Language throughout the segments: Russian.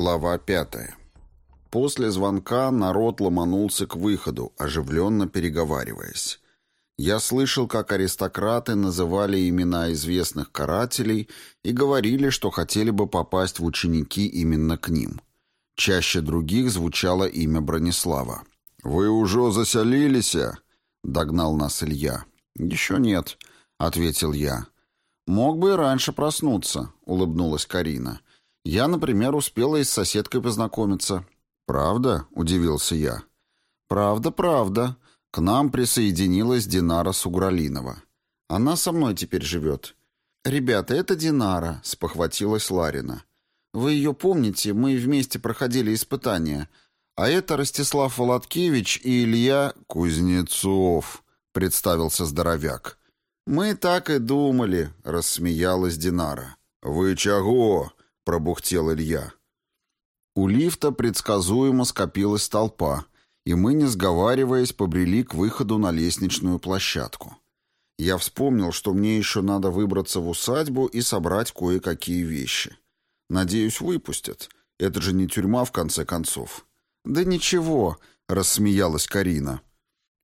Глава пятая. После звонка народ ломанулся к выходу, оживленно переговариваясь. Я слышал, как аристократы называли имена известных карателей и говорили, что хотели бы попасть в ученики именно к ним. Чаще других звучало имя Бронислава. «Вы уже заселились?» — догнал нас Илья. «Еще нет», — ответил я. «Мог бы и раньше проснуться», — улыбнулась Карина. Я, например, успела и с соседкой познакомиться. «Правда?» — удивился я. «Правда, правда. К нам присоединилась Динара Сугралинова. Она со мной теперь живет». «Ребята, это Динара», — спохватилась Ларина. «Вы ее помните? Мы вместе проходили испытания. А это Ростислав Володкевич и Илья Кузнецов», — представился здоровяк. «Мы так и думали», — рассмеялась Динара. «Вы чего?» — пробухтел Илья. У лифта предсказуемо скопилась толпа, и мы, не сговариваясь, побрели к выходу на лестничную площадку. Я вспомнил, что мне еще надо выбраться в усадьбу и собрать кое-какие вещи. Надеюсь, выпустят. Это же не тюрьма, в конце концов. «Да ничего», — рассмеялась Карина.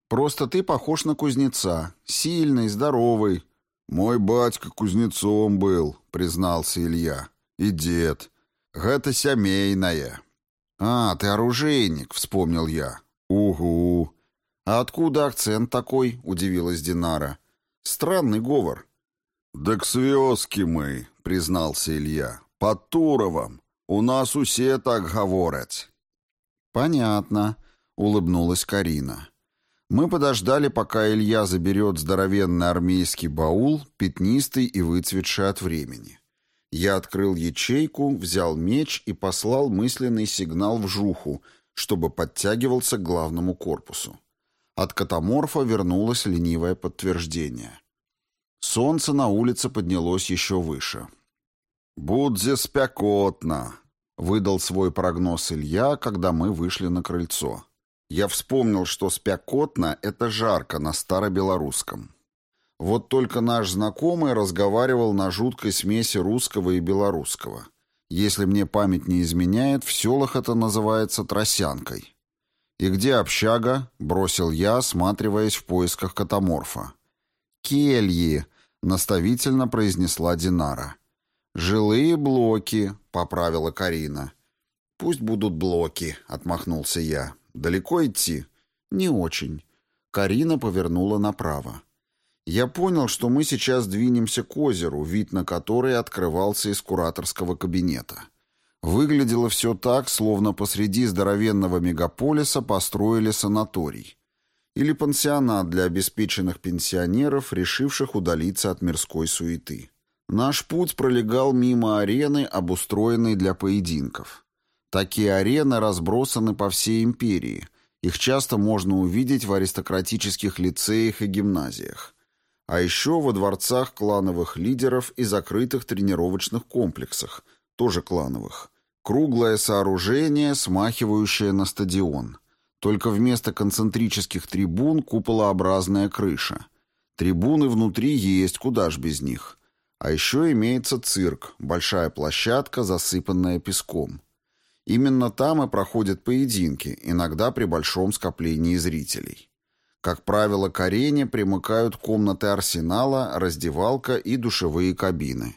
«Просто ты похож на кузнеца. Сильный, здоровый». «Мой батька кузнецом был», — признался Илья и дед. Гэта сямейнае. А, ты оружейник, вспомнил я. Угу. А откуда акцент такой? удивилась Динара. Странный говор. «Дак с вёски мы», — признался Илья. «Под Туровом. У нас усе так говорят». «Понятно», — улыбнулась Карина. Мы подождали, пока Илья заберет здоровенный армейский баул, пятнистый и выцветший от времени. Я открыл ячейку, взял меч и послал мысленный сигнал в жуху, чтобы подтягивался к главному корпусу. От катаморфа вернулось ленивое подтверждение. Солнце на улице поднялось еще выше. «Будзе спякотно», — выдал свой прогноз Илья, когда мы вышли на крыльцо. Я вспомнил, что спякотно — это жарко на старобелорусском. Вот только наш знакомый разговаривал на жуткой смеси русского и белорусского. Если мне память не изменяет, в селах это называется тросянкой. «И где общага?» — бросил я, осматриваясь в поисках катаморфа. «Кельи», — наставительно произнесла Динара. «Жилые блоки», — поправила Карина. «Пусть будут блоки», — отмахнулся я. «Далеко идти?» «Не очень». Карина повернула направо. Я понял, что мы сейчас двинемся к озеру, вид на который открывался из кураторского кабинета. Выглядело все так, словно посреди здоровенного мегаполиса построили санаторий. Или пансионат для обеспеченных пенсионеров, решивших удалиться от мирской суеты. Наш путь пролегал мимо арены, обустроенной для поединков. Такие арены разбросаны по всей империи. Их часто можно увидеть в аристократических лицеях и гимназиях а еще во дворцах клановых лидеров и закрытых тренировочных комплексах, тоже клановых. Круглое сооружение, смахивающее на стадион. Только вместо концентрических трибун куполообразная крыша. Трибуны внутри есть, куда ж без них. А еще имеется цирк, большая площадка, засыпанная песком. Именно там и проходят поединки, иногда при большом скоплении зрителей. Как правило, к арене примыкают комнаты арсенала, раздевалка и душевые кабины.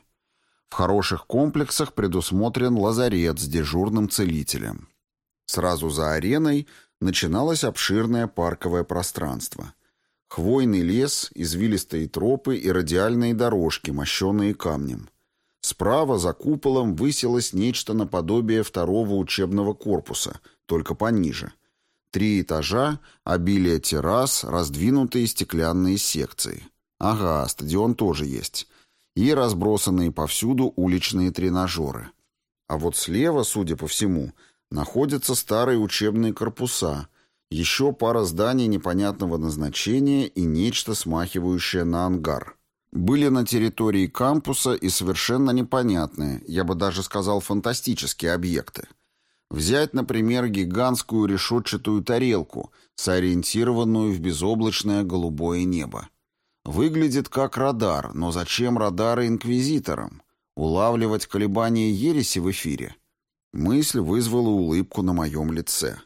В хороших комплексах предусмотрен лазарет с дежурным целителем. Сразу за ареной начиналось обширное парковое пространство. Хвойный лес, извилистые тропы и радиальные дорожки, мощенные камнем. Справа за куполом высилось нечто наподобие второго учебного корпуса, только пониже. Три этажа, обилие террас, раздвинутые стеклянные секции. Ага, стадион тоже есть. И разбросанные повсюду уличные тренажеры. А вот слева, судя по всему, находятся старые учебные корпуса, еще пара зданий непонятного назначения и нечто смахивающее на ангар. Были на территории кампуса и совершенно непонятные, я бы даже сказал фантастические объекты – Взять, например, гигантскую решетчатую тарелку, сориентированную в безоблачное голубое небо. Выглядит как радар, но зачем радары инквизиторам? Улавливать колебания ереси в эфире? Мысль вызвала улыбку на моем лице.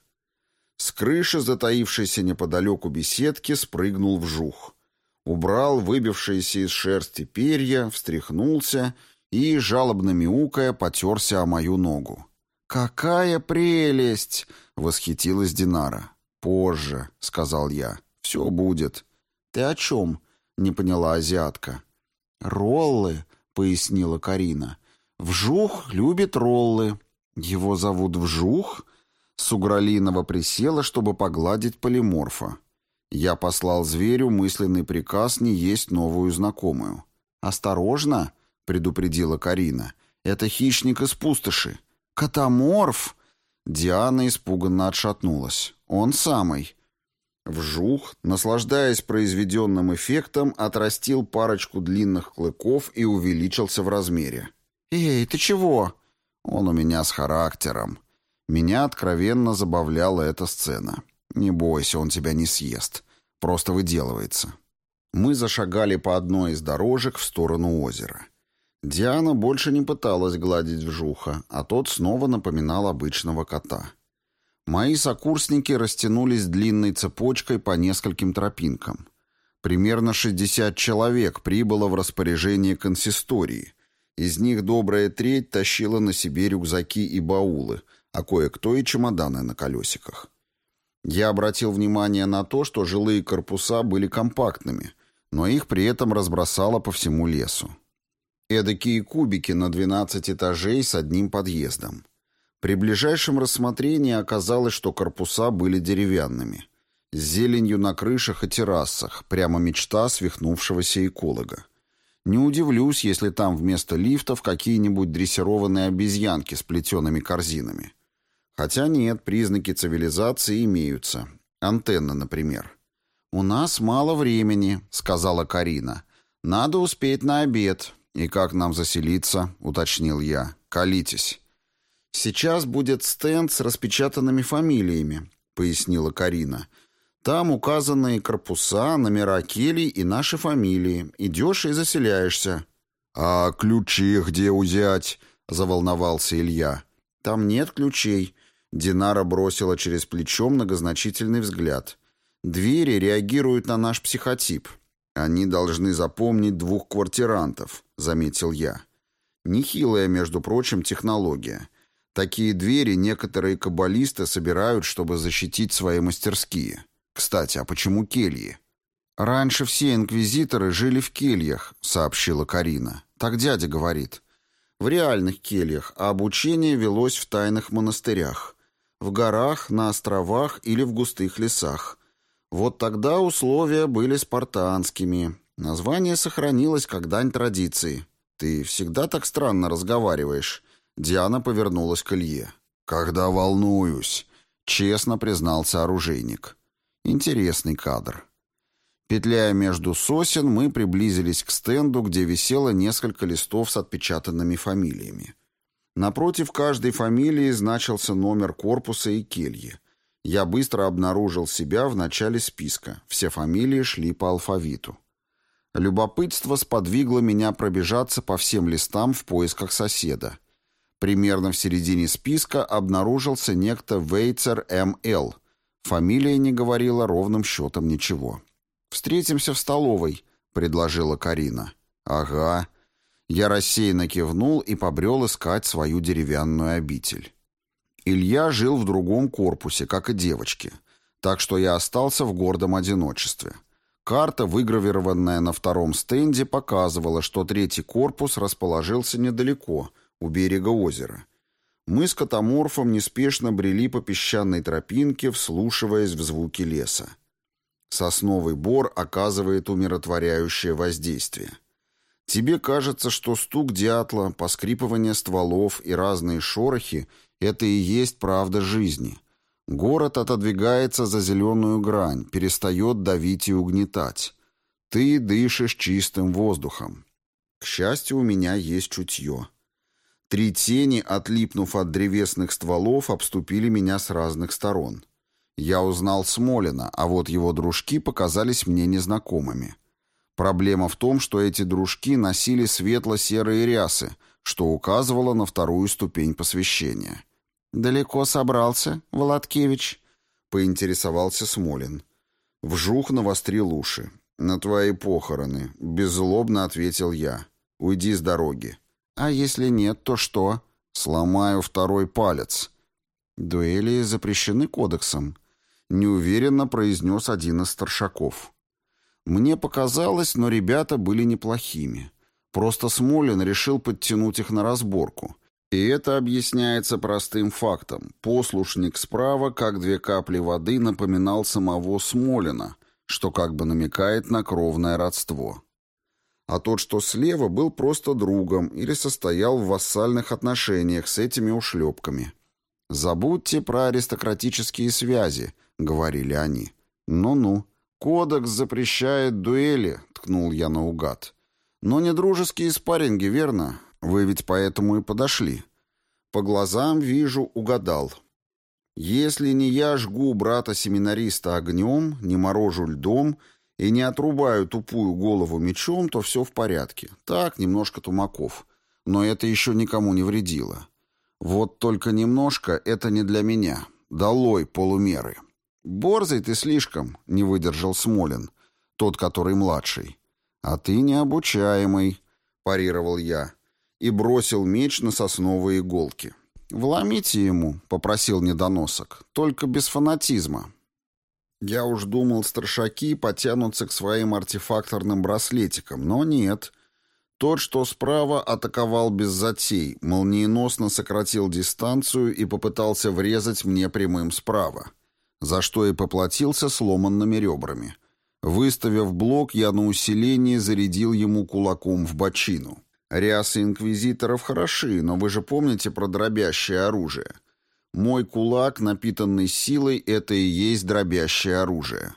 С крыши, затаившейся неподалеку беседки, спрыгнул вжух. Убрал выбившиеся из шерсти перья, встряхнулся и, жалобно мяукая, потерся о мою ногу. «Какая прелесть!» — восхитилась Динара. «Позже», — сказал я. «Все будет». «Ты о чем?» — не поняла азиатка. «Роллы», — пояснила Карина. «Вжух любит роллы. Его зовут Вжух?» Сугралинова присела, чтобы погладить полиморфа. Я послал зверю мысленный приказ не есть новую знакомую. «Осторожно!» — предупредила Карина. «Это хищник из пустоши». «Катаморф!» Диана испуганно отшатнулась. «Он самый». Вжух, наслаждаясь произведенным эффектом, отрастил парочку длинных клыков и увеличился в размере. «Эй, ты чего?» «Он у меня с характером». Меня откровенно забавляла эта сцена. «Не бойся, он тебя не съест. Просто выделывается». Мы зашагали по одной из дорожек в сторону озера. Диана больше не пыталась гладить вжуха, а тот снова напоминал обычного кота. Мои сокурсники растянулись длинной цепочкой по нескольким тропинкам. Примерно 60 человек прибыло в распоряжение консистории. Из них добрая треть тащила на себе рюкзаки и баулы, а кое-кто и чемоданы на колесиках. Я обратил внимание на то, что жилые корпуса были компактными, но их при этом разбросало по всему лесу. Эдакие кубики на 12 этажей с одним подъездом. При ближайшем рассмотрении оказалось, что корпуса были деревянными. С зеленью на крышах и террасах, прямо мечта свихнувшегося эколога. Не удивлюсь, если там вместо лифтов какие-нибудь дрессированные обезьянки с плетеными корзинами. Хотя нет, признаки цивилизации имеются. Антенна, например. «У нас мало времени», — сказала Карина. «Надо успеть на обед. «И как нам заселиться?» — уточнил я. «Колитесь». «Сейчас будет стенд с распечатанными фамилиями», — пояснила Карина. «Там указаны корпуса, номера келий и наши фамилии. Идешь и заселяешься». «А ключи где взять?» — заволновался Илья. «Там нет ключей». Динара бросила через плечо многозначительный взгляд. «Двери реагируют на наш психотип. Они должны запомнить двух квартирантов», — заметил я. Нехилая, между прочим, технология. Такие двери некоторые каббалисты собирают, чтобы защитить свои мастерские. Кстати, а почему кельи? «Раньше все инквизиторы жили в кельях», — сообщила Карина. «Так дядя говорит. В реальных кельях, а обучение велось в тайных монастырях. В горах, на островах или в густых лесах. Вот тогда условия были спартанскими. Название сохранилось как дань традиции. Ты всегда так странно разговариваешь. Диана повернулась к Илье. «Когда волнуюсь», — честно признался оружейник. Интересный кадр. Петляя между сосен, мы приблизились к стенду, где висело несколько листов с отпечатанными фамилиями. Напротив каждой фамилии значился номер корпуса и кельи. Я быстро обнаружил себя в начале списка. Все фамилии шли по алфавиту. Любопытство сподвигло меня пробежаться по всем листам в поисках соседа. Примерно в середине списка обнаружился некто Вейцер М.Л. Фамилия не говорила ровным счетом ничего. «Встретимся в столовой», — предложила Карина. «Ага». Я рассеянно кивнул и побрел искать свою деревянную обитель. Илья жил в другом корпусе, как и девочки, так что я остался в гордом одиночестве. Карта, выгравированная на втором стенде, показывала, что третий корпус расположился недалеко, у берега озера. Мы с катаморфом неспешно брели по песчаной тропинке, вслушиваясь в звуки леса. Сосновый бор оказывает умиротворяющее воздействие. Тебе кажется, что стук дятла, поскрипывание стволов и разные шорохи это и есть правда жизни. Город отодвигается за зеленую грань, перестает давить и угнетать. Ты дышишь чистым воздухом. К счастью, у меня есть чутье. Три тени, отлипнув от древесных стволов, обступили меня с разных сторон. Я узнал Смолина, а вот его дружки показались мне незнакомыми. Проблема в том, что эти дружки носили светло-серые рясы, что указывало на вторую ступень посвящения. «Далеко собрался, Володкевич?» — поинтересовался Смолин. Вжух навострил уши. «На твои похороны», — беззлобно ответил я. «Уйди с дороги». «А если нет, то что?» «Сломаю второй палец». «Дуэли запрещены кодексом», — неуверенно произнес один из старшаков. Мне показалось, но ребята были неплохими. Просто Смолин решил подтянуть их на разборку. И это объясняется простым фактом. Послушник справа, как две капли воды, напоминал самого Смолина, что как бы намекает на кровное родство. А тот, что слева, был просто другом или состоял в вассальных отношениях с этими ушлепками. «Забудьте про аристократические связи», — говорили они. «Ну-ну, кодекс запрещает дуэли», — ткнул я наугад. «Но не дружеские спарринги, верно? Вы ведь поэтому и подошли. По глазам вижу, угадал. Если не я жгу брата-семинариста огнем, не морожу льдом и не отрубаю тупую голову мечом, то все в порядке. Так, немножко тумаков. Но это еще никому не вредило. Вот только немножко — это не для меня. Долой полумеры. «Борзый ты слишком», — не выдержал Смолин, тот, который младший. «А ты необучаемый», — парировал я и бросил меч на сосновые иголки. «Вломите ему», — попросил недоносок, — «только без фанатизма». Я уж думал, старшаки потянутся к своим артефакторным браслетикам, но нет. Тот, что справа, атаковал без затей, молниеносно сократил дистанцию и попытался врезать мне прямым справа, за что и поплатился сломанными ребрами. Выставив блок, я на усиление зарядил ему кулаком в бочину. Рясы инквизиторов хороши, но вы же помните про дробящее оружие. Мой кулак, напитанный силой, это и есть дробящее оружие.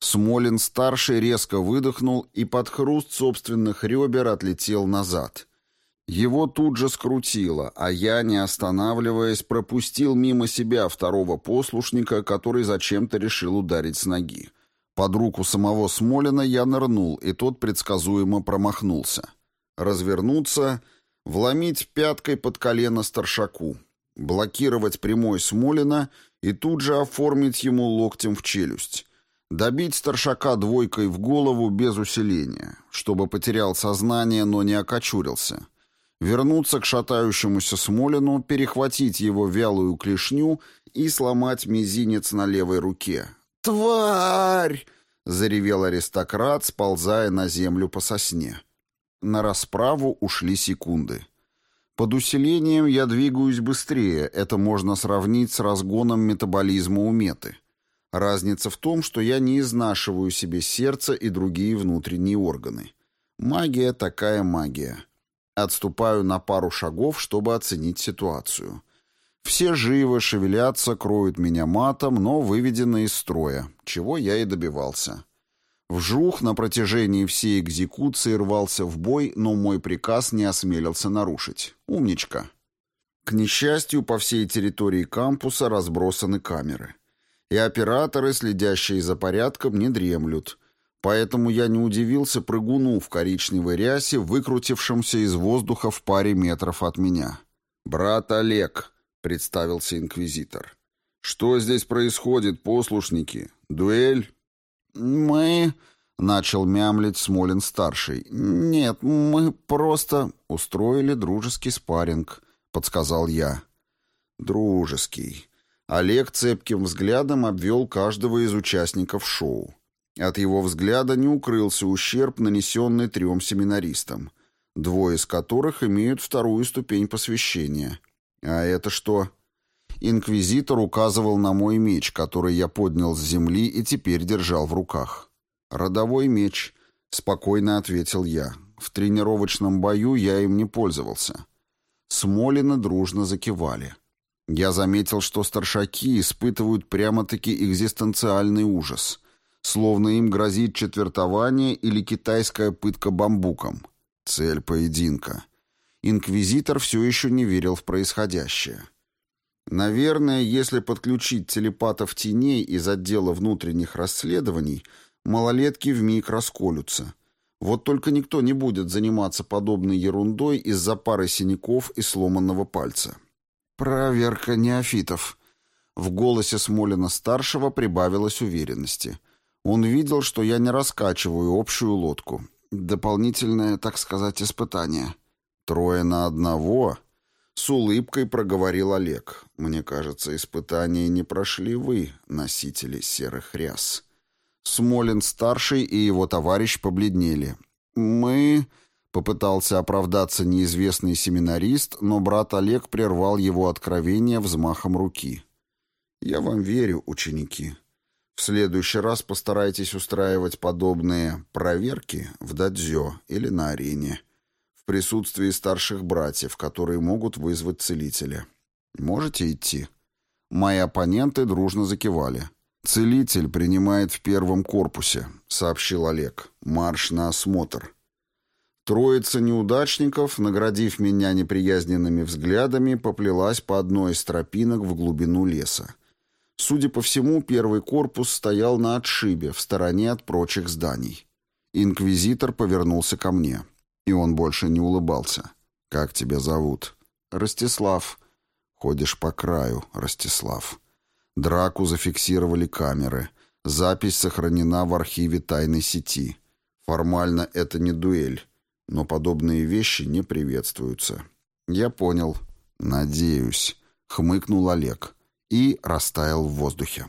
Смолин-старший резко выдохнул и под хруст собственных ребер отлетел назад. Его тут же скрутило, а я, не останавливаясь, пропустил мимо себя второго послушника, который зачем-то решил ударить с ноги. Под руку самого Смолина я нырнул, и тот предсказуемо промахнулся развернуться, вломить пяткой под колено старшаку, блокировать прямой Смолина и тут же оформить ему локтем в челюсть. Добить старшака двойкой в голову без усиления, чтобы потерял сознание, но не окочурился. Вернуться к шатающемуся Смолину, перехватить его вялую клешню и сломать мизинец на левой руке. «Тварь!» — заревел аристократ, сползая на землю по сосне. На расправу ушли секунды. Под усилением я двигаюсь быстрее, это можно сравнить с разгоном метаболизма у меты. Разница в том, что я не изнашиваю себе сердце и другие внутренние органы. Магия такая магия. Отступаю на пару шагов, чтобы оценить ситуацию. Все живы, шевелятся, кроют меня матом, но выведены из строя, чего я и добивался. Вжух на протяжении всей экзекуции рвался в бой, но мой приказ не осмелился нарушить. Умничка. К несчастью, по всей территории кампуса разбросаны камеры. И операторы, следящие за порядком, не дремлют. Поэтому я не удивился прыгуну в коричневой рясе, выкрутившемся из воздуха в паре метров от меня. «Брат Олег», — представился инквизитор. «Что здесь происходит, послушники? Дуэль?» «Мы...» — начал мямлить Смолин-старший. «Нет, мы просто...» «Устроили дружеский спарринг», — подсказал я. «Дружеский». Олег цепким взглядом обвел каждого из участников шоу. От его взгляда не укрылся ущерб, нанесенный трем семинаристам, двое из которых имеют вторую ступень посвящения. А это что? Инквизитор указывал на мой меч, который я поднял с земли и теперь держал в руках. «Родовой меч», — спокойно ответил я. «В тренировочном бою я им не пользовался». Смолины дружно закивали. Я заметил, что старшаки испытывают прямо-таки экзистенциальный ужас, словно им грозит четвертование или китайская пытка бамбуком. Цель поединка. Инквизитор все еще не верил в происходящее. Наверное, если подключить телепатов теней из отдела внутренних расследований, малолетки вмиг расколются. Вот только никто не будет заниматься подобной ерундой из-за пары синяков и сломанного пальца. «Проверка неофитов». В голосе Смолина-старшего прибавилось уверенности. Он видел, что я не раскачиваю общую лодку. Дополнительное, так сказать, испытание. «Трое на одного?» С улыбкой проговорил Олег. «Мне кажется, испытания не прошли вы, носители серых ряс». Смолин-старший и его товарищ побледнели. «Мы...» — попытался оправдаться неизвестный семинарист, но брат Олег прервал его откровение взмахом руки. «Я вам верю, ученики. В следующий раз постарайтесь устраивать подобные проверки в дадзё или на арене, в присутствии старших братьев, которые могут вызвать целителя. Можете идти?» Мои оппоненты дружно закивали. «Целитель принимает в первом корпусе», — сообщил Олег. «Марш на осмотр». Троица неудачников, наградив меня неприязненными взглядами, поплелась по одной из тропинок в глубину леса. Судя по всему, первый корпус стоял на отшибе, в стороне от прочих зданий. Инквизитор повернулся ко мне, и он больше не улыбался. «Как тебя зовут?» «Ростислав». «Ходишь по краю, Ростислав». Драку зафиксировали камеры. Запись сохранена в архиве тайной сети. Формально это не дуэль, но подобные вещи не приветствуются. Я понял. Надеюсь, хмыкнул Олег и растаял в воздухе.